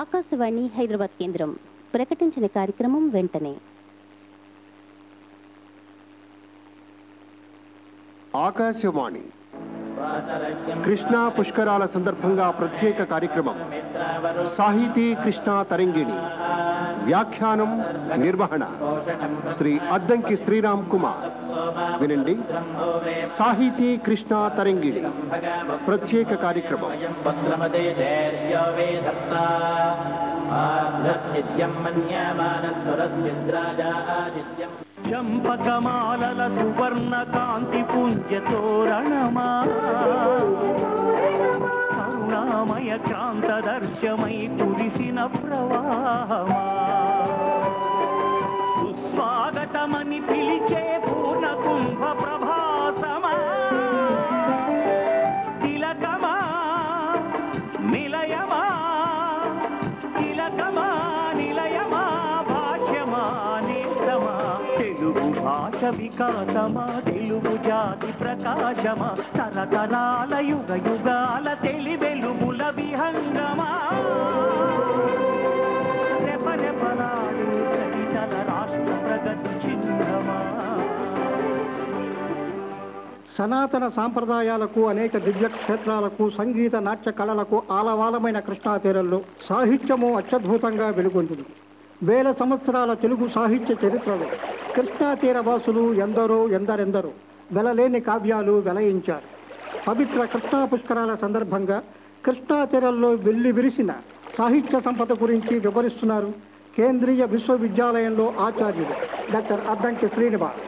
ఆకాశవాణి హైదరాబాద్ కేంద్రం. ప్రకటించిన కార్యక్రమం వెంటనే. ఆకాశవాణి. కృష్ణా పుష్కరాల సందర్భంగా ప్రత్యేక కార్యక్రమం. సాహితీ కృష్ణా తరంగిణి. వ్యాఖ్యానం నిర్వహణ. శ్రీ అద్దంకి శ్రీరామ్ కుమార్. వినండి. సాహితీ కృష్ణ తరంగిణి. ప్రత్యేక కార్యక్రమం. చంపకమాలల సువర్ణ కాంతి పుంజ తోరణమా? కరుణామయ క్రాంత దర్శమై కురిసిన ప్రవాహమా. స్వాగతమని పిలిచే పూర్ణ కుంభ ప్రభా భాష వికాసమా తెలుగు జాతి ప్రకాశమా తరతరాల యుగ యుగాల తెలివెలుముల విహంగమా. రాష్ట్ర ప్రగతి చిహ్నమా సనాతన సాంప్రదాయాలకు అనేక దివ్య క్షేత్రాలకు సంగీత నాట్య కళలకు ఆలవాలమైన కృష్ణా తీరంలో సాహిత్యము అత్యద్భుతంగా వెలుగొందింది వేల సంవత్సరాల తెలుగు సాహిత్య చరిత్రలో కృష్ణా తీరవాసులు ఎందరో ఎందరెందరో వెలలేని కావ్యాలు వెలయించారు. పవిత్ర కృష్ణా పుష్కరాల సందర్భంగా కృష్ణా తీరంలో వెళ్ళి విరిసిన సాహిత్య సంపద గురించి వివరిస్తున్నారు కేంద్రీయ విశ్వవిద్యాలయంలో ఆచార్యులు డాక్టర్ అద్దంకి శ్రీనివాస్.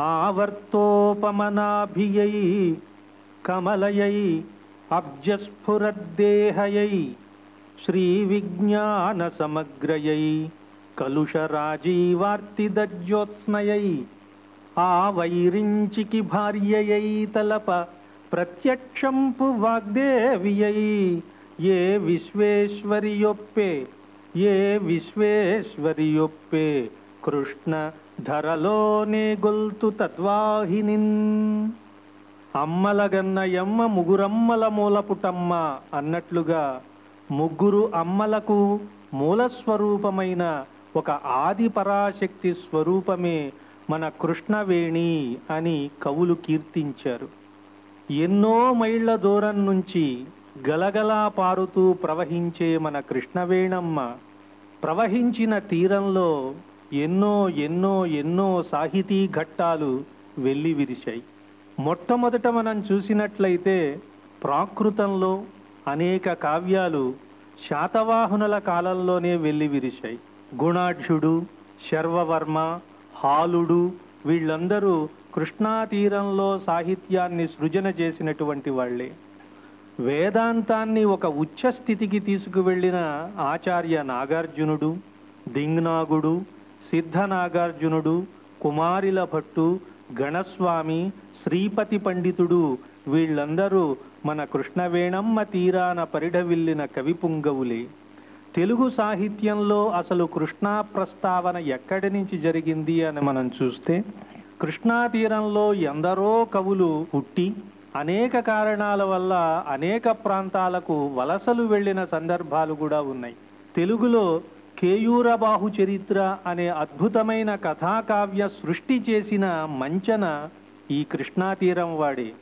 ఆవర్తోపమనాభియై కమలయై అబ్జస్ఫురద్దేహయై శ్రీవిజ్ఞాన సమగ్రయై కలుషరాజీవార్తిదజ్యోత్స్నయై ఆ వైరించికి భార్యయై తలప ప్రత్యక్షంపు వాగ్దేవియై ఏ విశ్వేశ్వరియొప్పే ఏ విశ్వేశ్వరియొప్పే కృష్ణ ధరలోనే గొల్తు తద్వాహినిన్ అమ్మలగన్నయమ్మ ముగురమ్మల మూలపుటమ్మ అన్నట్లుగా ముగ్గురు అమ్మలకు మూలస్వరూపమైన ఒక ఆది పరాశక్తి స్వరూపమే మన కృష్ణవేణి అని కవులు కీర్తించారు. ఎన్నో మైళ్ళ దూరం నుంచి గలగలా పారుతూ ప్రవహించే మన కృష్ణవేణమ్మ ప్రవహించిన తీరంలో ఎన్నో ఎన్నో ఎన్నో సాహితీ ఘట్టాలు వెళ్ళి విరిశాయి మొట్టమొదట మనం చూసినట్లయితే ప్రాకృతంలో అనేక కావ్యాలు శాతవాహనుల కాలంలోనే వెళ్ళి విరిశాయి. గుణాఢ్యుడు శర్వవర్మ హాలుడు వీళ్ళందరూ కృష్ణా తీరంలో సాహిత్యాన్ని సృజన చేసినటువంటి వాళ్ళే. వేదాంతాన్ని ఒక ఉచ్చ స్థితికి తీసుకువెళ్ళిన ఆచార్య నాగార్జునుడు దింగ్నాగుడు సిద్ధ నాగార్జునుడు కుమారిల భట్టు గణస్వామి శ్రీపతి పండితుడు. వీళ్ళందరూ మన కృష్ణవేణమ్మ తీరాన పరిఢవిల్లిన కవిపుంగవులే తెలుగు సాహిత్యంలో అసలు కృష్ణా ప్రస్తావన ఎక్కడి నుంచి జరిగింది అని మనం చూస్తే కృష్ణా తీరంలో ఎందరో కవులు పుట్టి అనేక కారణాల వల్ల అనేక ప్రాంతాలకు వలసలు వెళ్ళిన సందర్భాలు కూడా ఉన్నాయి. తెలుగులో కేయూరబాహు చరిత్ర అనే అద్భుతమైన కథాకావ్య సృష్టి చేసిన మంచన ఈ కృష్ణా తీరం వాడే.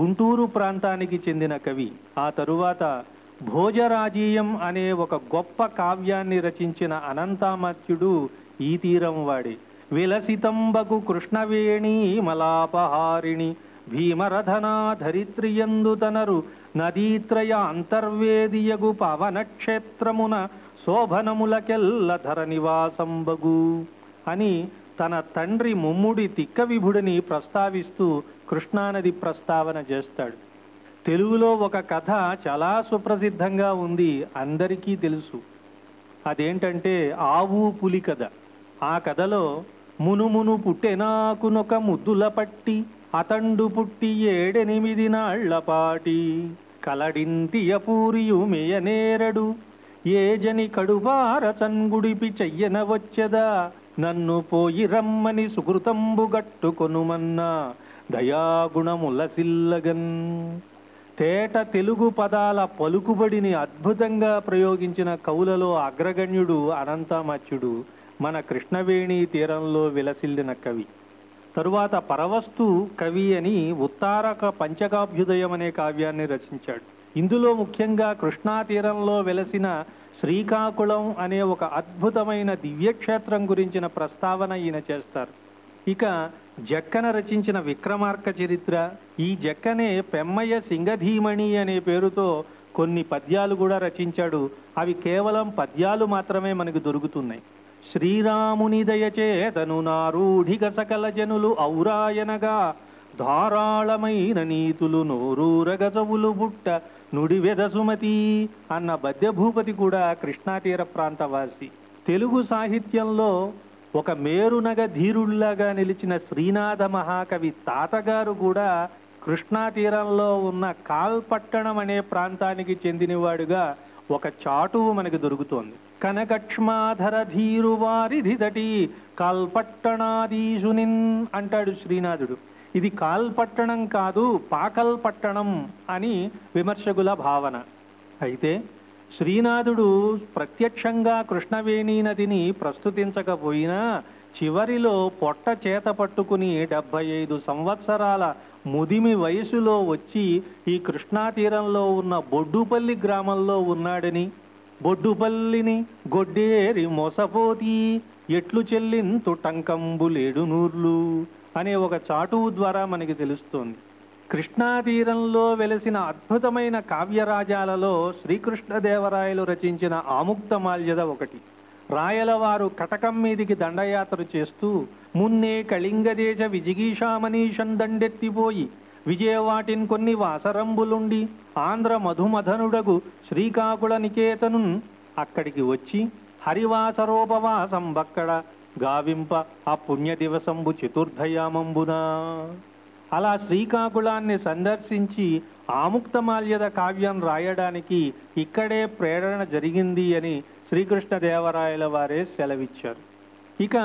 గుంటూరు ప్రాంతానికి చెందిన కవి. ఆ తరువాత భోజరాజీయం అనే ఒక గొప్ప కావ్యాన్ని రచించిన అనంతామత్యుడు ఈ తీరం వాడే. విలసితంబకు కృష్ణవేణి మలాపహారిణి భీమరథనా ధరిత్రియందు తనరు నదీత్రయ అంతర్వేదియగు పవన క్షేత్రమున శోభనములకెల్ల ధర నివాసంబగు అని తన తండ్రి ముమ్ముడి తిక్క విభుడిని ప్రస్తావిస్తూ కృష్ణానది ప్రస్తావన చేస్తాడు. తెలుగులో ఒక కథ చాలా సుప్రసిద్ధంగా ఉంది అందరికీ తెలుసు. అదేంటంటే ఆవు పులి కథ. ఆ కథలో మునుమును పుట్టెనాకునొక ముద్దుల పట్టి అతండు పుట్టి ఏడెనిమిది నాళ్ళపాటి కలడింతియ పూరియు మేయనేరడు ఏజని కడుబార చన్గుడిపి చెయ్యన వచ్చెదా? నన్ను పోయి రమ్మని సుకృతంబు గట్టుకొనుమన్నా దయాగుణములసిల్లగన్. తేట తెలుగు పదాల పలుకుబడిని అద్భుతంగా ప్రయోగించిన కవులలో అగ్రగణ్యుడు అనంతమత్యుడు మన కృష్ణవేణి తీరంలో విలసిల్లిన కవి. తరువాత పరవస్తు కవి అని ఉత్తారక పంచకాభ్యుదయం అనే కావ్యాన్ని రచించాడు. ఇందులో ముఖ్యంగా కృష్ణా తీరంలో వెలసిన శ్రీకాకుళం అనే ఒక అద్భుతమైన దివ్యక్షేత్రం గురించిన ప్రస్తావన ఈయన చేస్తారు. ఇక జక్కన రచించిన విక్రమార్క చరిత్ర ఈ జక్కనే పెమ్మయ్య సింగధీమణి అనే పేరుతో కొన్ని పద్యాలు కూడా రచించాడు. అవి కేవలం పద్యాలు మాత్రమే మనకు దొరుకుతున్నాయి. శ్రీరాముని దయచేతను నారూఢిగ సకల జనులు ఔరాయనగా ధారాళమైన నీతులు నోరూరగజవులు బుట్ట నుడివెద సుమతి అన్న బద్యభూపతి కూడా కృష్ణా తీర ప్రాంతవాసి. తెలుగు సాహిత్యంలో ఒక మేరునగ ధీరుళ్ళాగా నిలిచిన శ్రీనాథ మహాకవి తాతగారు కూడా కృష్ణా తీరంలో ఉన్న కాల్పట్టణం అనే ప్రాంతానికి చెందినవాడుగా ఒక చాటువు మనకు దొరుకుతోంది. కనకక్ష్మాధర ధీరు వారిధి అంటాడు శ్రీనాథుడు. ఇది కాల్పట్టణం కాదు పాకల్ పట్టణం అని విమర్శకుల భావన. అయితే శ్రీనాథుడు ప్రత్యక్షంగా కృష్ణవేణి నదిని ప్రస్తుతించకపోయినా చివరిలో పొట్ట చేత పట్టుకుని డెబ్భై ఐదు సంవత్సరాల ముదిమి వయసులో వచ్చి ఈ కృష్ణా తీరంలో ఉన్న బొడ్డుపల్లి గ్రామంలో ఉన్నాడని. బొడ్డుపల్లిని గొడ్డేరి మోసపోతి ఎట్లు చెల్లింతు టంకంబులేడు నూర్లు. అనే ఒక చాటువు ద్వారా మనకి తెలుస్తోంది. కృష్ణా తీరంలో వెలసిన అద్భుతమైన కావ్యరాజాలలో శ్రీకృష్ణదేవరాయలు రచించిన ఆముక్తమాల్యద ఒకటి. రాయలవారు కటకం మీదికి దండయాత్ర చేస్తూ మున్నే కళింగదేశ విజిగీషామనీషన్ దండెత్తిపోయి విజయవాటిన్ కొన్ని వాసరంబులుండి ఆంధ్ర మధుమధనుడగు శ్రీకాకుళ నికేతను అక్కడికి వచ్చి హరివాసరోపవాసం బక్కడ గావింప ఆ పుణ్య దివసంబు అలా శ్రీకాకుళాన్ని సందర్శించి ఆముక్తమాల్యద కావ్యం రాయడానికి ఇక్కడే ప్రేరణ జరిగింది అని శ్రీకృష్ణదేవరాయల వారే సెలవిచ్చారు. ఇక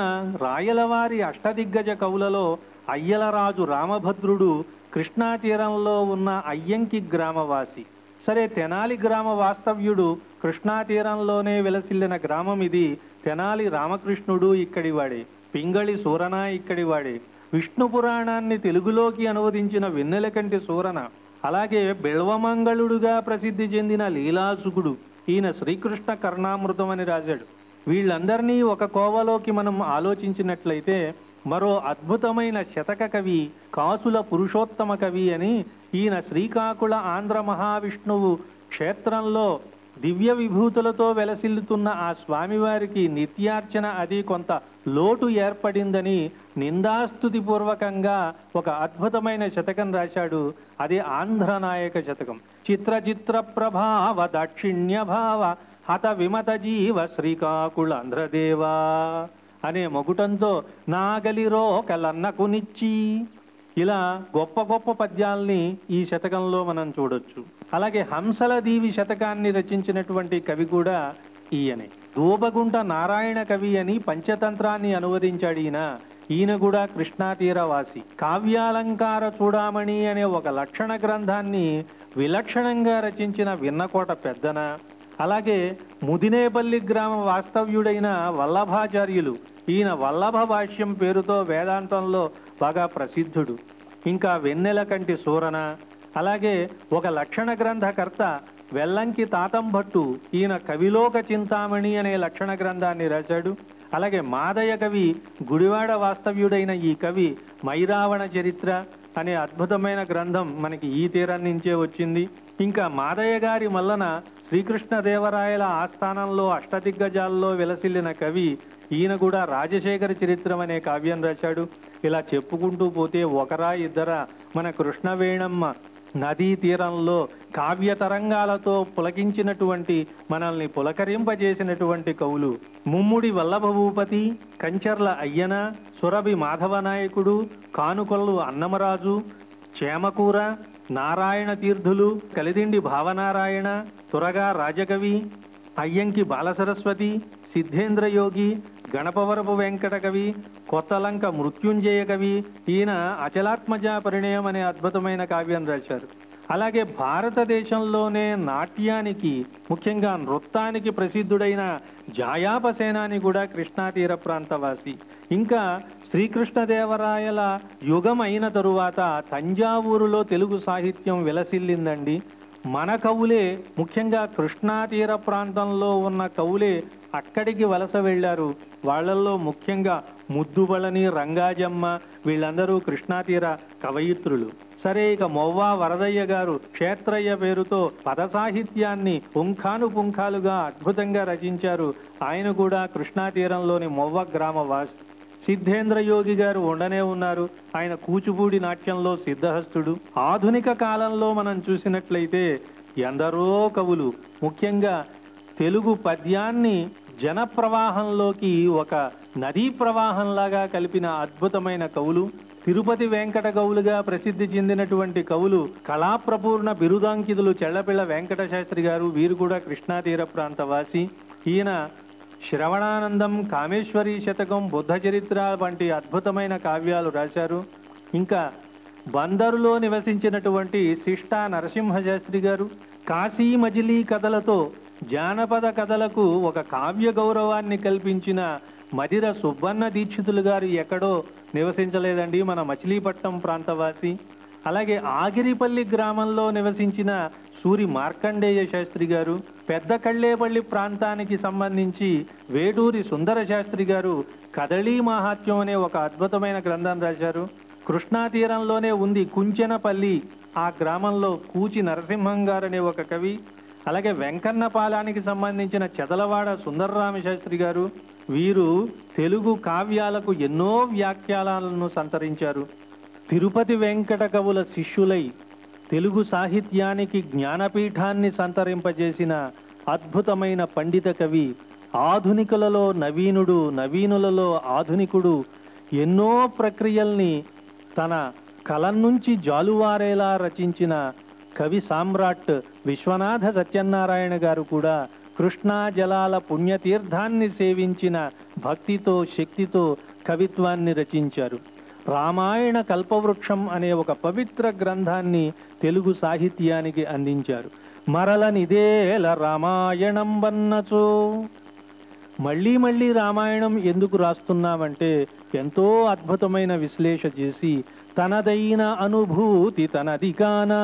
రాయలవారి అష్టదిగ్గజ కవులలో అయ్యలరాజు రామభద్రుడు కృష్ణా తీరంలో ఉన్న అయ్యంకి గ్రామవాసి. సరే తెనాలి గ్రామ వాస్తవ్యుడు కృష్ణా తీరంలోనే విలసిల్లిన గ్రామం ఇది. తెనాలి రామకృష్ణుడు ఇక్కడి వాడే పింగళి సూరన ఇక్కడి వాడే. విష్ణు పురాణాన్ని తెలుగులోకి అనువదించిన వెన్నెలకంటి సూరన అలాగే బిల్వమంగళుడుగా ప్రసిద్ధి చెందిన లీలాసుకుడు ఈయన శ్రీకృష్ణ కర్ణామృతం అని రాశాడు. వీళ్ళందరినీ ఒక కోవలోకి మనం ఆలోచించినట్లయితే మరో అద్భుతమైన శతక కవి కాసుల పురుషోత్తమ కవి అని ఈయన శ్రీకాకుళ ఆంధ్ర మహావిష్ణువు క్షేత్రంలో దివ్య విభూతులతో వెలసిల్లుతున్న ఆ స్వామివారికి నిత్యార్చన అది కొంత లోటు ఏర్పడిందని నిందాస్తుతి పూర్వకంగా ఒక అద్భుతమైన శతకం రాశాడు. అది ఆంధ్రనాయక శతకం. చిత్ర చిత్ర ప్రభావ దాక్షిణ్య భావ హత విమత జీవ శ్రీకాకుళాంధ్రదేవా అనే మొగుటంతో నాగలిరో కలన్నకునిచ్చి ఇలా గొప్ప గొప్ప పద్యాల్ని ఈ శతకంలో మనం చూడొచ్చు. అలాగే హంసల దీవి శతకాన్ని రచించినటువంటి కవి కూడా ఈయనే. దూబగుంట నారాయణ కవి అని పంచతంత్రాన్ని అనువదించాడు ఈయన. ఈయన కూడా కృష్ణా కావ్యాలంకార చూడామణి అనే ఒక లక్షణ గ్రంథాన్ని విలక్షణంగా రచించిన విన్నకోట పెద్దన. అలాగే ముదినేపల్లి గ్రామ వాస్తవ్యుడైన వల్లభాచార్యులు. ఈయన వల్లభ భాష్యం పేరుతో వేదాంతంలో బాగా ప్రసిద్ధుడు. ఇంకా వెన్నెల కంటి సూరన. అలాగే ఒక లక్షణ గ్రంథకర్త వెల్లంకి తాతంభట్టు ఈయన కవిలోక చింతామణి అనే లక్షణ గ్రంథాన్ని రాశాడు. అలాగే మాదయ కవి గుడివాడ వాస్తవ్యుడైన ఈ కవి మైరావణ చరిత్ర అనే అద్భుతమైన గ్రంథం మనకి ఈ తీరం నుంచే వచ్చింది. ఇంకా మాదయ్య గారి మల్లన శ్రీకృష్ణదేవరాయల ఆస్థానంలో అష్టదిగ్గజాల్లో విలసిల్లిన కవి ఈయన కూడా రాజశేఖర చరిత్రం అనే కావ్యం రాశాడు. ఇలా చెప్పుకుంటూ పోతే ఒకరా ఇద్దరా మన కృష్ణవేణమ్మ నదీ తీరంలో కావ్య తరంగాలతో పులకించినటువంటి మనల్ని పులకరింపజేసినటువంటి కవులు ముమ్ముడి వల్లభ భూపతి కంచర్ల అయ్యన సురభి మాధవ నాయకుడు కానుకొల్లు అన్నమరాజు చేమకూర నారాయణ తీర్థులు కలిదిండి భావనారాయణ తురగా రాజకవి అయ్యంకి బాలసరస్వతి సిద్ధేంద్రయోగి గణపవరపు వెంకట కవి కొత్తలంక మృత్యుంజయ కవి ఈయన అచలాత్మజ పరిణయం అనే అద్భుతమైన కావ్యం రాశారు. అలాగే భారతదేశంలోనే నాట్యానికి ముఖ్యంగా నృత్యానికి ప్రసిద్ధుడైన జాయాపసేనాని కూడా కృష్ణా తీర ప్రాంతవాసి. ఇంకా శ్రీకృష్ణదేవరాయల యుగం అయిన తరువాత తంజావూరులో తెలుగు సాహిత్యం విలసిల్లిందండి. మన కవులే ముఖ్యంగా కృష్ణా తీర ప్రాంతంలో ఉన్న కవులే అక్కడికి వలస వెళ్ళారు. వాళ్ళల్లో ముఖ్యంగా ముద్దుబళని రంగాజమ్మ వీళ్ళందరూ కృష్ణాతీర కవయిత్రులు. సరే ఇక మొవ్వా వరదయ్య గారు క్షేత్రయ్య పేరుతో పద సాహిత్యాన్ని పుంఖాను పుంఖాలుగా అద్భుతంగా రచించారు. ఆయన కూడా కృష్ణాతీరంలోని మొవ్వ గ్రామ వాసి సిద్ధేంద్ర యోగి గారు ఉండనే ఉన్నారు. ఆయన కూచిపూడి నాట్యంలో సిద్ధహస్తుడు. ఆధునిక కాలంలో మనం చూసినట్లయితే ఎందరో కవులు ముఖ్యంగా తెలుగు పద్యాన్ని జన ప్రవాహంలోకి ఒక నదీ ప్రవాహంలాగా కలిపిన అద్భుతమైన కవులు తిరుపతి వెంకట కవులుగా ప్రసిద్ధి చెందినటువంటి కవులు కళాప్రపూర్ణ బిరుదాంకితులు చెళ్ళపిళ్ళ వెంకట శాస్త్రి గారు వీరు కూడా కృష్ణా తీర ప్రాంత వాసి ఈయన శ్రవణానందం కామేశ్వరి శతకం బుద్ధ చరిత్ర వంటి అద్భుతమైన కావ్యాలు రాశారు. ఇంకా బందరులో నివసించినటువంటి శిష్ట నరసింహశాస్త్రి గారు కాశీ మజిలీ కథలతో జానపద కథలకు ఒక కావ్య గౌరవాన్ని కల్పించిన మదిర సుబ్బన్న దీక్షితులు గారు ఎక్కడో నివసించలేదండి మన మచిలీపట్నం ప్రాంతవాసి. అలాగే ఆగిరిపల్లి గ్రామంలో నివసించిన సూరి మార్కండేయ శాస్త్రి గారు పెద్ద కళ్ళేపల్లి ప్రాంతానికి సంబంధించి వేటూరి సుందర శాస్త్రి గారు కదళీ మహాత్యం అనే ఒక అద్భుతమైన గ్రంథం రాశారు. కృష్ణా తీరంలోనే ఉంది కుంచెనపల్లి ఆ గ్రామంలో కూచి నరసింహం గారు అనే ఒక కవి. అలాగే వెంకన్నపాలానికి సంబంధించిన చెదలవాడ సుందరరామ శాస్త్రి గారు వీరు తెలుగు కావ్యాలకు ఎన్నో వ్యాఖ్యానాలను సంతరించారు. తిరుపతి వెంకట కవుల శిష్యులై తెలుగు సాహిత్యానికి జ్ఞానపీఠాన్ని సంతరింపజేసిన అద్భుతమైన పండిత కవి ఆధునికులలో నవీనుడు నవీనులలో ఆధునికుడు ఎన్నో ప్రక్రియల్ని తన కలం నుంచి జాలువారేలా రచించిన కవి సామ్రాట్ విశ్వనాథ సత్యనారాయణ గారు కూడా కృష్ణా జలాల పుణ్యతీర్థాన్ని సేవించిన భక్తితో శక్తితో కవిత్వాన్ని రచించారు. రామాయణ కల్పవృక్షం అనే ఒక పవిత్ర గ్రంథాన్ని తెలుగు సాహిత్యానికి అందించారు. మరలనిదేల రామాయణం వన్నచో. మళ్ళీ మళ్ళీ రామాయణం ఎందుకు రాస్తున్నామంటే ఎంతో అద్భుతమైన విశ్లేష చేసి తనదైన అనుభూతి తనదిగానా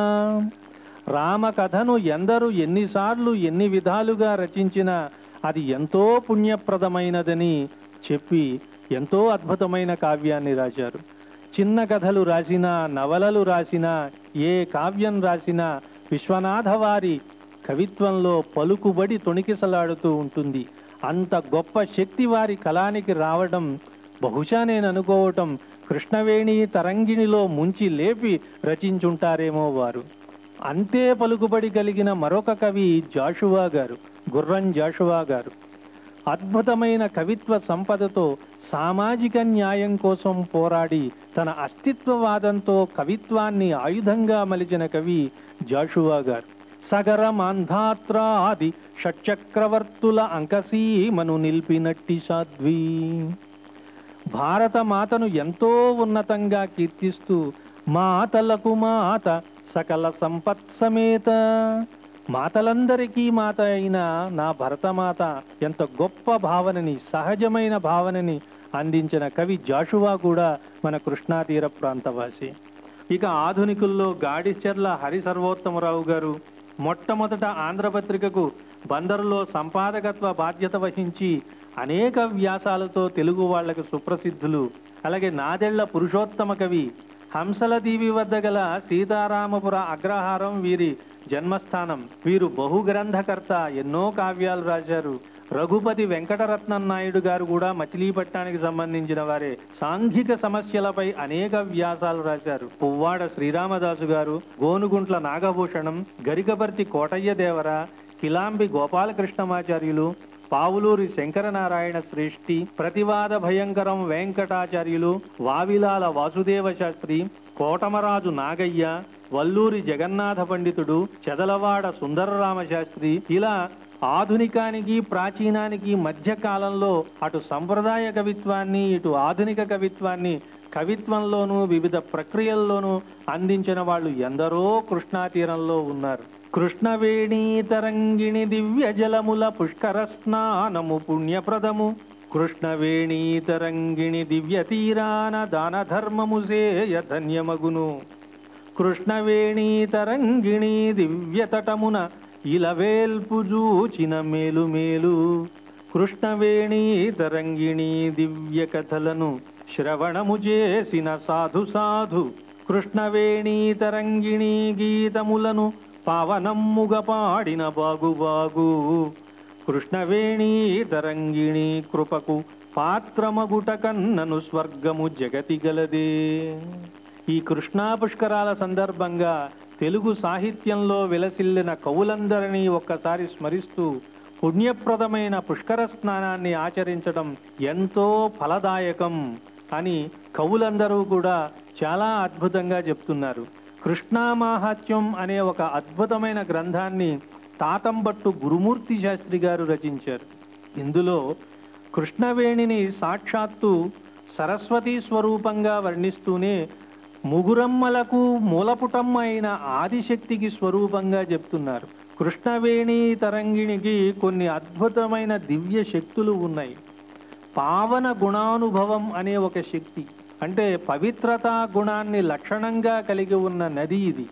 రామకథను రామ కథను ఎందరు ఎన్నిసార్లు ఎన్ని విధాలుగా రచించినా అది ఎంతో పుణ్యప్రదమైనదని చెప్పి ఎంతో అద్భుతమైన కావ్యాన్ని రాశారు. చిన్న కథలు రాసినా నవలలు రాసినా ఏ కావ్యం రాసినా విశ్వనాథ వారి కవిత్వంలో పలుకుబడి తొణికిసలాడుతూ ఉంటుంది. అంత గొప్ప శక్తి వారి కళానికి రావడం బహుశా నేను అనుకోవటం కృష్ణవేణి తరంగిణిలో ముంచి లేపి రచించుంటారేమో వారు. అంతే పలుకుబడి కలిగిన మరొక కవి జాషువా గారు గుర్రం జాషువా గారు. అద్భుతమైన కవిత్వ సంపదతో సామాజిక న్యాయం కోసం పోరాడి తన అస్తిత్వవాదంతో కవిత్వాన్ని ఆయుధంగా మలిచిన కవి జాషువా గారు. సగర మాంధాత్రాది షట్చక్రవర్తుల అంకసీమను నిలిపినట్టి సాధ్వి. భారత మాతను ఎంతో ఉన్నతంగా కీర్తిస్తూ మాతలకు మాత సకల సంపత్ సమేత మాతలందరికీ మాత అయిన నా భరతమాత ఎంత గొప్ప భావనని సహజమైన భావనని అందించిన కవి జాషువా కూడా మన కృష్ణాతీర ప్రాంతవాసి. ఇక ఆధునికుల్లో గాడిచెర్ల హరి సర్వోత్తమరావు గారు మొట్టమొదట ఆంధ్రపత్రికకు బందరులో సంపాదకత్వ బాధ్యత వహించి అనేక వ్యాసాలతో తెలుగు వాళ్ళకు సుప్రసిద్ధులు అలాగే నాదెళ్ళ పురుషోత్తమ కవి హంసల దీవి వద్ద గల సీతారామపుర అగ్రహారం వీరి జన్మస్థానం. వీరు బహుగ్రంథకర్త. ఎన్నో కావ్యాలు రాశారు. రఘుపతి వెంకటరత్నం నాయుడు గారు కూడా మచిలీపట్నానికి సంబంధించిన వారే. సాంఘిక సమస్యలపై అనేక వ్యాసాలు రాశారు. పువ్వాడ శ్రీరామదాసు గారు గోనుగుంట్ల నాగభూషణం గరికపర్తి కోటయ్య దేవర కిలాంబి గోపాలకృష్ణమాచార్యులు పావులూరి శంకరనారాయణ శ్రేష్ఠి ప్రతివాద భయంకరం వెంకటాచార్యులు వావిలాల వాసుదేవ శాస్త్రి కోటమరాజు నాగయ్య వల్లూరి జగన్నాథ పండితుడు చెదలవాడ సుందరరామ శాస్త్రి ఇలా ఆధునికానికి ప్రాచీనానికి మధ్య కాలంలో అటు సంప్రదాయ కవిత్వాన్ని ఇటు ఆధునిక కవిత్వాన్ని కవిత్వంలోనూ వివిధ ప్రక్రియల్లోనూ అందించిన వాళ్ళు ఎందరో కృష్ణా తీరంలో ఉన్నారు. కృష్ణవేణీ తరంగిణి దివ్య జలముల పుష్కర స్నానము పుణ్యప్రదము. కృష్ణవేణీ తరంగిణి దివ్య తీరాన దాన ధర్మము సేయ ధన్యమగును. కృష్ణవేణీ తరంగిణీ దివ్యతటమున ఇలవేల్పుజూచిన మేలు మేలు. కృష్ణవేణీ తరంగిణీ దివ్య కథలను శ్రవణము చేసిన సాధు సాధు. కృష్ణవేణీ తరంగిణీ గీతములను పవనమ్ముగ పాడిన బాగు బాగు. కృష్ణవేణీ తరంగిణీ కృపకు పాత్రమగుట కన్నను స్వర్గము జగతి గలదే. ఈ కృష్ణా పుష్కరాల సందర్భంగా తెలుగు సాహిత్యంలో విలసిల్లిన కవులందరినీ ఒక్కసారి స్మరిస్తూ పుణ్యప్రదమైన పుష్కర స్నానాన్ని ఆచరించడం ఎంతో ఫలదాయకం అని కవులందరూ కూడా చాలా అద్భుతంగా చెప్తున్నారు. కృష్ణామాహాత్యం అనే ఒక అద్భుతమైన గ్రంథాన్ని తాతంబట్టు గురుమూర్తి శాస్త్రి గారు రచించారు. ఇందులో కృష్ణవేణిని సాక్షాత్తు సరస్వతీ స్వరూపంగా వర్ణిస్తూనే ముగురమ్మలకు మూలపుటమ్మ అయిన ఆదిశక్తికి స్వరూపంగా చెప్తున్నారు. కృష్ణవేణి తరంగిణికి కొన్ని అద్భుతమైన దివ్య శక్తులు ఉన్నాయి. పావన గుణానుభవం అనే ఒక శక్తి అంటే పవిత్రతా గుణాన్ని లక్షణంగా కలిగి ఉన్న నది ఇది.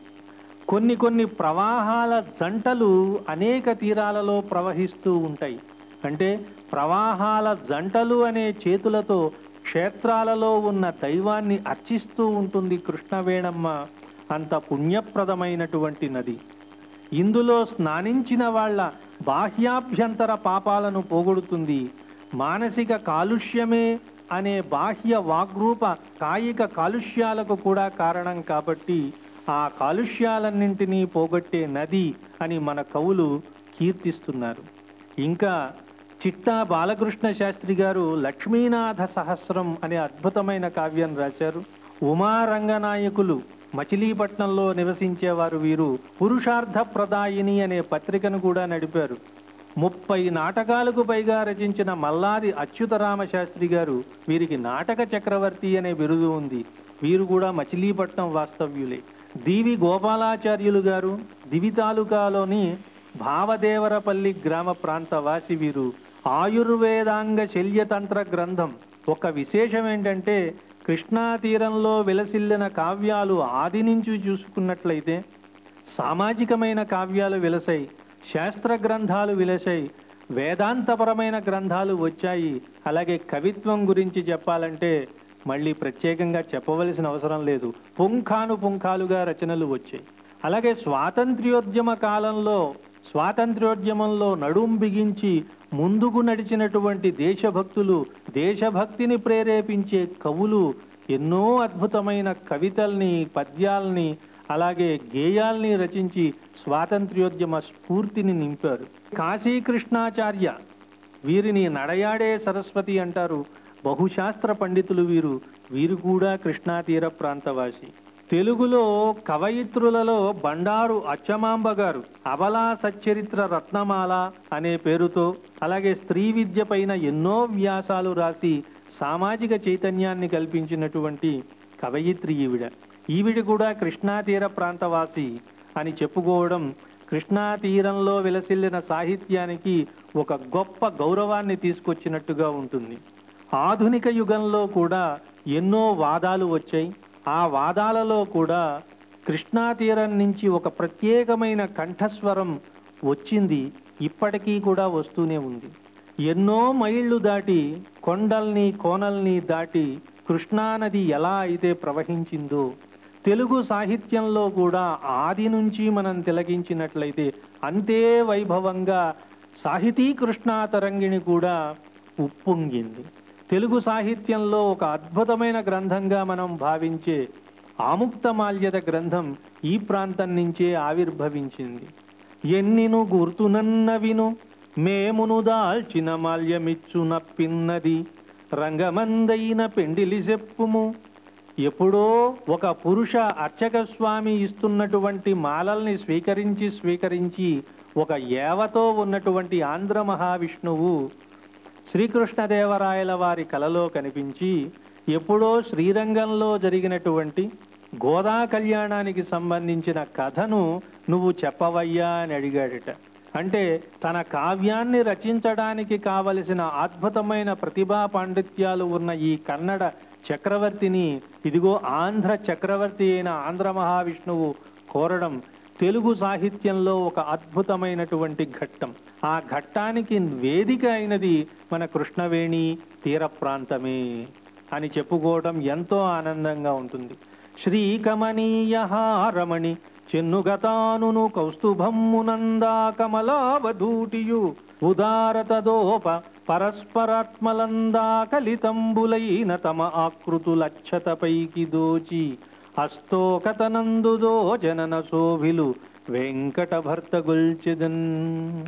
కొన్ని కొన్ని ప్రవాహాల జంటలు అనేక తీరాలలో ప్రవహిస్తూ ఉంటాయి. అంటే ప్రవాహాల జంటలు అనే చేతులతో క్షేత్రాలలో ఉన్న దైవాన్ని అర్చిస్తూ ఉంటుంది కృష్ణవేణమ్మ అంత పుణ్యప్రదమైనటువంటి నది. ఇందులో స్నానించిన వాళ్ళ బాహ్యాభ్యంతర పాపాలను పోగొడుతుంది. మానసిక కాలుష్యమే అనే బాహ్య వాగ్రూప కాయిక కాలుష్యాలకు కూడా కారణం కాబట్టి ఆ కాలుష్యాలన్నింటినీ పోగొట్టే నది అని మన కవులు కీర్తిస్తున్నారు. ఇంకా చిట్టా బాలకృష్ణ శాస్త్రి గారు లక్ష్మీనాథ సహస్రం అనే అద్భుతమైన కావ్యం రాశారు. ఉమారంగనాయకులు మచిలీపట్నంలో నివసించేవారు వీరు పురుషార్థ ప్రదాయిని అనే పత్రికను కూడా నడిపారు. ముప్పై నాటకాలకు పైగా రచించిన మల్లాది అచ్యుతరామ శాస్త్రి గారు వీరికి నాటక చక్రవర్తి అనే బిరుదు ఉంది. వీరు కూడా మచిలీపట్నం వాస్తవ్యులే. దీవి గోపాలాచార్యులు గారు దివి తాలూకాలోని భావదేవరపల్లి గ్రామ ప్రాంత వాసి వీరు. ఆయుర్వేదాంగ శల్యతంత్ర గ్రంథం. ఒక విశేషం ఏంటంటే కృష్ణా తీరంలో విలసిల్లిన కావ్యాలు ఆది నుంచి చూసుకున్నట్లయితే సామాజికమైన కావ్యాలు విలసాయి శాస్త్ర గ్రంథాలు విలసాయి వేదాంతపరమైన గ్రంథాలు వచ్చాయి. అలాగే కవిత్వం గురించి చెప్పాలంటే మళ్ళీ ప్రత్యేకంగా చెప్పవలసిన అవసరం లేదు. పుంఖాను పుంఖాలుగా రచనలు వచ్చాయి. అలాగే స్వాతంత్ర్యోద్యమ కాలంలో స్వాతంత్ర్యోద్యమంలో నడుం బిగించి ముందుకు నడిచినటువంటి దేశభక్తులు దేశభక్తిని ప్రేరేపించే కవులు ఎన్నో అద్భుతమైన కవితల్ని పద్యాల్ని అలాగే గేయాల్ని రచించి స్వాతంత్ర్యోద్యమ స్ఫూర్తిని నింపారు. కాశీకృష్ణాచార్య వీరిని నడయాడే సరస్వతి అంటారు. బహుశాస్త్ర పండితులు వీరు. వీరు కూడా కృష్ణా తీర ప్రాంతవాసి. తెలుగులో కవయిత్రులలో బండారు అచ్చమాంబ గారు అబలా సచ్చరిత్ర రత్నమాల అనే పేరుతో అలాగే స్త్రీ విద్య పైన ఎన్నో వ్యాసాలు రాసి సామాజిక చైతన్యాన్ని కల్పించినటువంటి కవయిత్రి ఈవిడ. ఈవిడ కూడా కృష్ణా తీర ప్రాంతవాసి అని చెప్పుకోవడం కృష్ణా తీరంలో విలసిల్లిన సాహిత్యానికి ఒక గొప్ప గౌరవాన్ని తీసుకొచ్చినట్టుగా ఉంటుంది. ఆధునిక యుగంలో కూడా ఎన్నో వాదాలు వచ్చాయి. ఆ వాదాలలో కూడా కృష్ణా తీరం నుంచి ఒక ప్రత్యేకమైన కంఠస్వరం వచ్చింది ఇప్పటికీ కూడా వస్తూనే ఉంది. ఎన్నో మైళ్ళు దాటి కొండల్ని కోనల్ని దాటి కృష్ణానది ఎలా అయితే ప్రవహించిందో తెలుగు సాహిత్యంలో కూడా ఆది నుంచి మనం తిలకించినట్లయితే అంతే వైభవంగా సాహితీ కృష్ణా తరంగిణి కూడా ఉప్పొంగింది. తెలుగు సాహిత్యంలో ఒక అద్భుతమైన గ్రంథంగా మనం భావించే ఆముక్తమాల్యద గ్రంథం ఈ ప్రాంతం నుంచే ఆవిర్భవించింది. ఎన్నిను గుర్తునన్నవిను మేమును దాల్చిన మాల్యమిచ్చున పిన్నది రంగమందైన పెండిలి చెప్పుము. ఎప్పుడో ఒక పురుష అర్చక స్వామి ఇస్తున్నటువంటి మాలల్ని స్వీకరించి స్వీకరించి ఒక ఏవతో ఉన్నటువంటి ఆంధ్ర మహావిష్ణువు శ్రీకృష్ణదేవరాయల వారి కలలో కనిపించి ఎప్పుడో శ్రీరంగంలో జరిగినటువంటి గోదా కళ్యాణానికి సంబంధించిన కథను నువ్వు చెప్పవయ్యా అని అడిగాడట. అంటే తన కావ్యాన్ని రచించడానికి కావలసిన అద్భుతమైన ప్రతిభా పాండిత్యాలు ఉన్న ఈ కన్నడ చక్రవర్తిని ఇదిగో ఆంధ్ర చక్రవర్తి అయిన ఆంధ్ర మహావిష్ణువు కోరడం తెలుగు సాహిత్యంలో ఒక అద్భుతమైనటువంటి ఘట్టం. ఆ ఘట్టానికి వేదిక అయినది మన కృష్ణవేణి తీర ప్రాంతమే అని చెప్పుకోవడం ఎంతో ఆనందంగా ఉంటుంది. శ్రీకమనీయహారమణి చెన్నుగతానును కౌస్తుభమ్మునందా కమలావధూటియు ఉదారతదోప పరస్పరాత్మలందా కలితంబులైన తమ ఆకృతులచ్చతపైకి దోచి హస్తోకతనందుదో జనన శోభిలు వెంకట భర్త గుల్చిదన్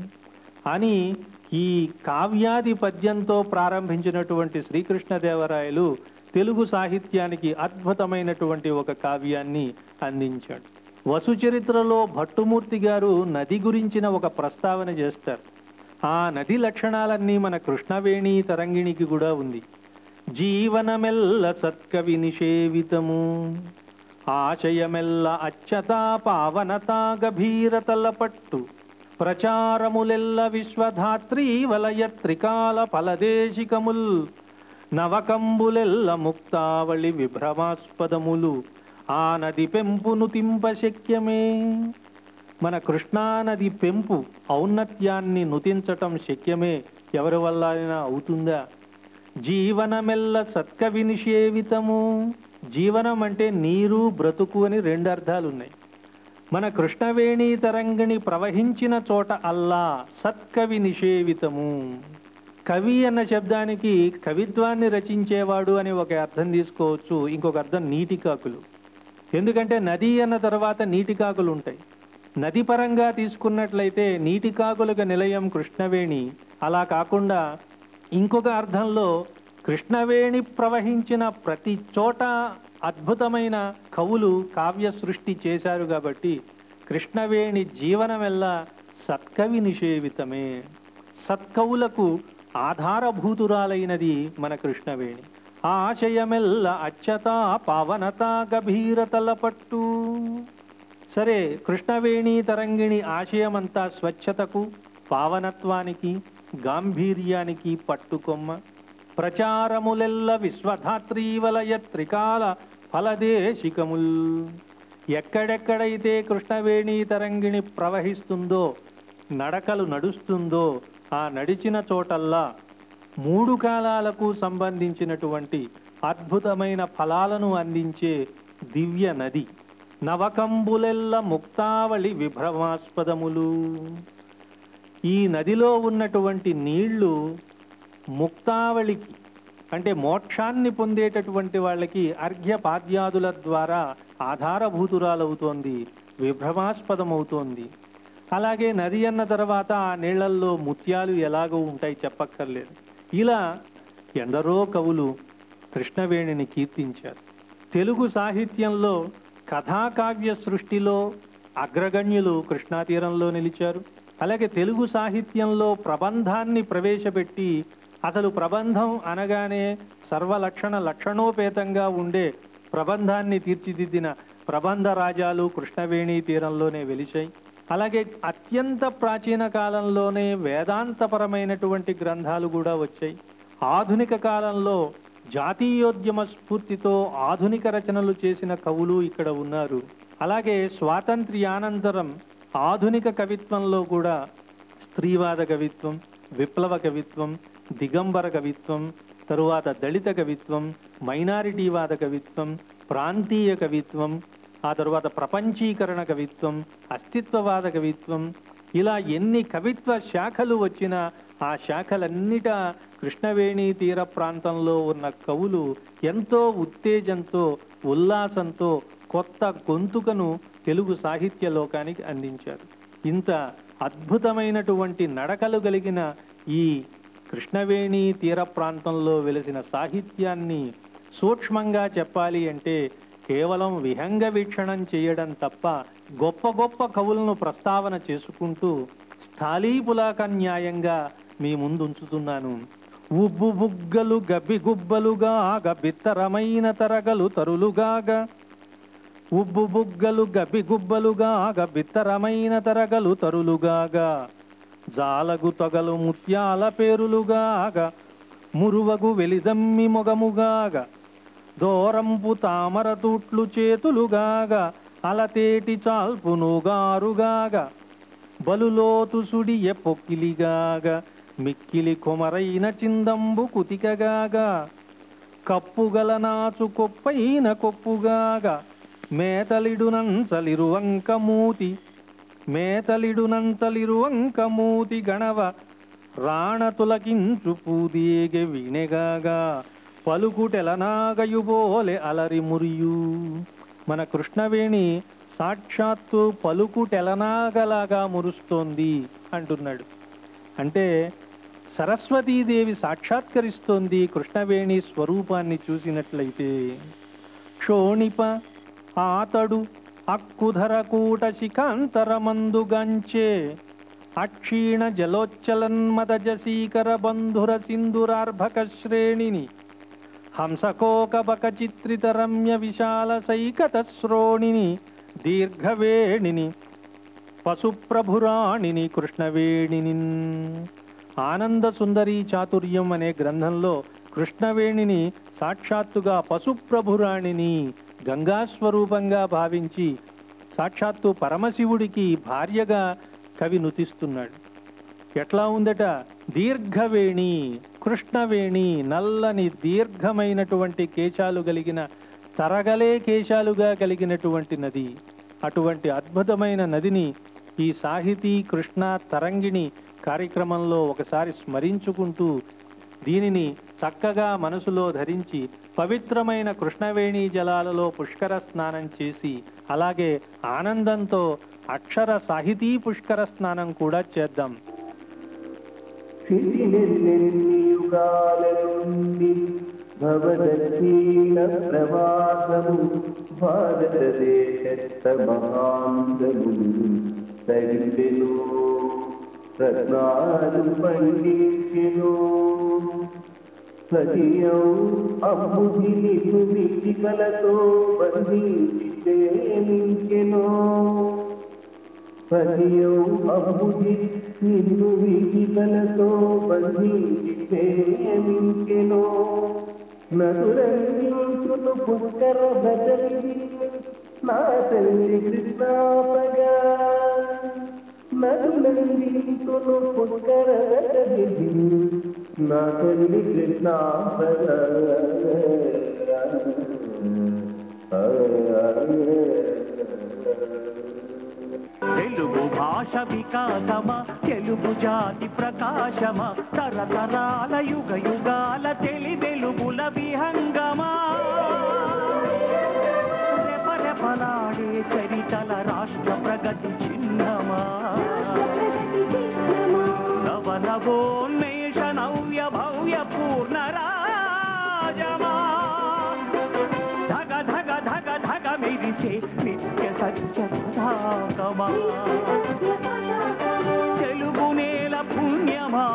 అని ఈ కావ్యాది పద్యంతో ప్రారంభించినటువంటి శ్రీకృష్ణదేవరాయలు తెలుగు సాహిత్యానికి అద్భుతమైనటువంటి ఒక కావ్యాన్ని అందించాడు. వసుచరిత్రలో భట్టుమూర్తి గారు నది గురించిన ఒక ప్రస్తావన చేస్తారు. ఆ నది లక్షణాలన్నీ మన కృష్ణవేణి తరంగిణికి కూడా ఉంది. జీవనమెల్ల సత్కవి నిషేవితము. ఆశయమెల్ల అచ్చతా పావనతా గభీరతల పట్టు ప్రచారములెల్ల విశ్వధాత్రీ వలయ త్రికాల ఫలదేశికముల్. నవకంబులెల్ల ముక్తావళి విభ్రమాస్పదములు. ఆ నది పెంపును తింపశక్యమే మన కృష్ణానది పెంపు ఔన్నత్యాన్ని నుతించటం శక్యమే. ఎవరి వల్ల అయినా అవుతుందా? జీవనమెల్ల సత్కవి నిషేవితము జీవనం అంటే నీరు బ్రతుకు అని రెండు అర్థాలు ఉన్నాయి మన కృష్ణవేణి తరంగిణి ప్రవహించిన చోట అల్లా సత్కవి నిషేవితము. కవి అన్న శబ్దానికి కవిత్వాన్ని రచించేవాడు అని ఒక అర్థం తీసుకోవచ్చు ఇంకొక అర్థం నీటి కాకులు ఎందుకంటే నది అన్న తర్వాత నీటి కాకులు ఉంటాయి. నది పరంగా తీసుకున్నట్లయితే నీటి కాకులకు నిలయం కృష్ణవేణి. అలా కాకుండా ఇంకొక అర్థంలో కృష్ణవేణి ప్రవహించిన ప్రతి చోట అద్భుతమైన కవులు కావ్య సృష్టి చేశారు కాబట్టి కృష్ణవేణి జీవనమెల్లా సత్కవి నిషేవితమే. సత్కవులకు ఆధారభూతురాలైనది మన కృష్ణవేణి. ఆశయమెల్ల అచ్చత పావనత గభీరతల పట్టు. సరే కృష్ణవేణి తరంగిణి ఆశయమంతా స్వచ్ఛతకు పావనత్వానికి గాంభీర్యానికి పట్టుకొమ్మ. ప్రచారములెల్ల విశ్వధాత్రీవలయ త్రికాల ఫలదేశికముల్. ఎక్కడెక్కడైతే కృష్ణవేణి తరంగిణి ప్రవహిస్తుందో నడకలు నడుస్తుందో ఆ నడిచిన చోటల్లా మూడు కాలాలకు సంబంధించినటువంటి అద్భుతమైన ఫలాలను అందించే దివ్య నది నవకంబులెల్ల ముక్తావళి విభ్రమాస్పదములు. ఈ నదిలో ఉన్నటువంటి నీళ్ళు ముక్తావళికి అంటే మోక్షాన్ని పొందేటటువంటి వాళ్ళకి అర్ఘ్యపాద్యాదుల ద్వారా ఆధారభూతురాలవుతోంది విభ్రమాస్పదమవుతోంది. అలాగే నది అన్న తర్వాత ఆ నీళ్ళల్లో ముత్యాలు ఎలాగో ఉంటాయి చెప్పక్కర్లేదు. ఇలా ఎందరో కవులు కృష్ణవేణిని కీర్తించారు. తెలుగు సాహిత్యంలో కథాకావ్య సృష్టిలో అగ్రగణ్యులు కృష్ణా తీరంలో నిలిచారు. అలాగే తెలుగు సాహిత్యంలో ప్రబంధాన్ని ప్రవేశపెట్టి అసలు ప్రబంధం అనగానే సర్వలక్షణ లక్షణోపేతంగా ఉండే ప్రబంధాన్ని తీర్చిదిద్దిన ప్రబంధ రాజాలు కృష్ణవేణి తీరంలోనే వెలిచాయి అలాగే అత్యంత ప్రాచీన కాలంలోనే వేదాంతపరమైనటువంటి గ్రంథాలు కూడా వచ్చాయి. ఆధునిక కాలంలో జాతీయోద్యమ స్ఫూర్తితో ఆధునిక రచనలు చేసిన కవులు ఇక్కడ ఉన్నారు. అలాగే స్వాతంత్ర్యానంతరం ఆధునిక కవిత్వంలో కూడా స్త్రీవాద కవిత్వం విప్లవ కవిత్వం దిగంబర కవిత్వం తరువాత దళిత కవిత్వం మైనారిటీవాద కవిత్వం ప్రాంతీయ కవిత్వం ఆ తరువాత ప్రపంచీకరణ కవిత్వం అస్తిత్వవాద కవిత్వం. ఇలా ఎన్ని కవిత్వ శాఖలు వచ్చినా ఆ శాఖలన్నిట కృష్ణవేణి తీర ప్రాంతంలో ఉన్న కవులు ఎంతో ఉత్తేజంతో ఉల్లాసంతో కొత్త గొంతుకను తెలుగు సాహిత్య లోకానికి అందించారు. ఇంత అద్భుతమైనటువంటి నడకలు కలిగిన ఈ కృష్ణవేణి తీర ప్రాంతంలో వెలిసిన సాహిత్యాన్ని సూక్ష్మంగా చెప్పాలి అంటే కేవలం విహంగ వీక్షణం చేయడం తప్ప గొప్ప గొప్ప కవులను ప్రస్తావన చేసుకుంటూ స్థాళీపులాక న్యాయంగా మీ ముందుంచుతున్నాను. ఉబ్బు బుగ్గలు గబ్బిగుబ్బలుగా బిత్తరమైన తరగలు తరులుగాగ. ఉబ్బు బుగ్గలు గబ్బిగుబ్బలుగా బిత్తరమైన తరగలు తరులుగాగా. జాలగు తొగలు ముత్యాల పేరులుగాగ మురువగు వెలిదమ్మి మొగముగాగ దోరంపు తామర తూట్లు చేతులుగాగ అలతేటి చాల్పునుగారుగాగా బలులోతు సుడియ పొక్కిలిగాగ మిక్కిలి కొమరైన చిందంబు కుతికగాగ కప్పుగల నాచు కొప్పైన కొప్పుగాగా మేతలిడునంచలిరువంక మూతి మేతలిడునంచలిరువంక మూతి గణవ రాణతులకించు పూదేగె వినెగాగా పలుకుటెలనాగయుబోలె అలరి మురియు. మన కృష్ణవేణి సాక్షాత్తు పలుకుటెలనాగలాగా మురుస్తోంది అంటున్నాడు. అంటే సరస్వతీదేవి సాక్షాత్కరిస్తోంది కృష్ణవేణి స్వరూపాన్ని చూసినట్లయితే క్షోణిప ఆతడు అక్కుధర కూట శిఖాంతరమందుగంచే అక్షీణ జలోచ్చలన్మదజసీకర బంధుర సింధురార్భక శ్రేణిని హంసకోకబక చిత్రిత రమ్య విశాల సైకత శ్రోణిని దీర్ఘవేణిని పశుప్రభురాణిని కృష్ణవేణిని. ఆనంద సుందరి చాతుర్యం అనే గ్రంథంలో కృష్ణవేణిని సాక్షాత్తుగా పశుప్రభురాణిని గంగాస్వరూపంగా భావించి సాక్షాత్తు పరమశివుడికి భార్యగా కవి నుతిస్తున్నాడు. ఎట్లా ఉందట? దీర్ఘవేణి కృష్ణవేణి నల్లని దీర్ఘమైనటువంటి కేశాలు కలిగిన తరగలే కేశాలుగా కలిగినటువంటి నది. అటువంటి అద్భుతమైన నదిని ఈ సాహితీ కృష్ణ తరంగిణి కార్యక్రమంలో ఒకసారి స్మరించుకుంటూ దీనిని చక్కగా మనసులో ధరించి పవిత్రమైన కృష్ణవేణి జలాలలో పుష్కర స్నానం చేసి అలాగే ఆనందంతో అక్షర సాహితీ పుష్కర స్నానం కూడా చేద్దాం. క్షితిలెన్నెన్ని ప్రవాసము భారతదేశ మహాంగము తగిలెను రత్నాలు పండించెను సతియం అమ్ముదిని సుమిచికలతో బంధించి ప్రేమించెను సతియం అమ్ముది నిన్ను వీటికలతో బంధించి ప్రేమించెను నదురంగించును పుష్కర భజరి నా తల్లి కృష్ణాపగా. నదులంగించును పుష్కర భజరి నా తల్లి కృష్ణ తెలుగు భాష వికాసమా తెలుగు జాతి ప్రకాశమా తరతరాల యుగ యుగాల తెలి వెలుగుల విహంగమా రెపరెపలాడే చరితల రాష్ట్ర ప్రగతి చిహ్నమా? నవ ధగ ధగ ధగ ధగ నిత్య సత్య పతాకమా తెలుగు నేల పుణ్యమా.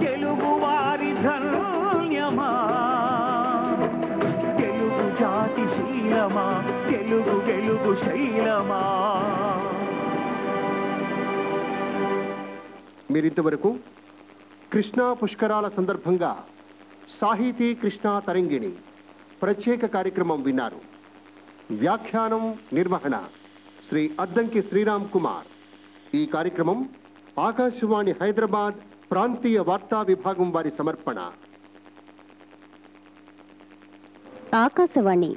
తెలుగు వారి ధన్యమా. తెలుగు జాతి శీలమా. తెలుగు వెలుగు శైలమా. మీరింతవరకు కృష్ణా పుష్కరాల సందర్భంగా సాహితీ కృష్ణా తరంగిణి ప్రత్యేక కార్యక్రమం విన్నారు. వ్యాఖ్యానం నిర్వహణ శ్రీ అద్దంకి శ్రీరామ్ కుమార్. ఈ కార్యక్రమం ఆకాశవాణి హైదరాబాద్ ప్రాంతీయ వార్తా విభాగం వారి సమర్పణ. ఆకాశవాణి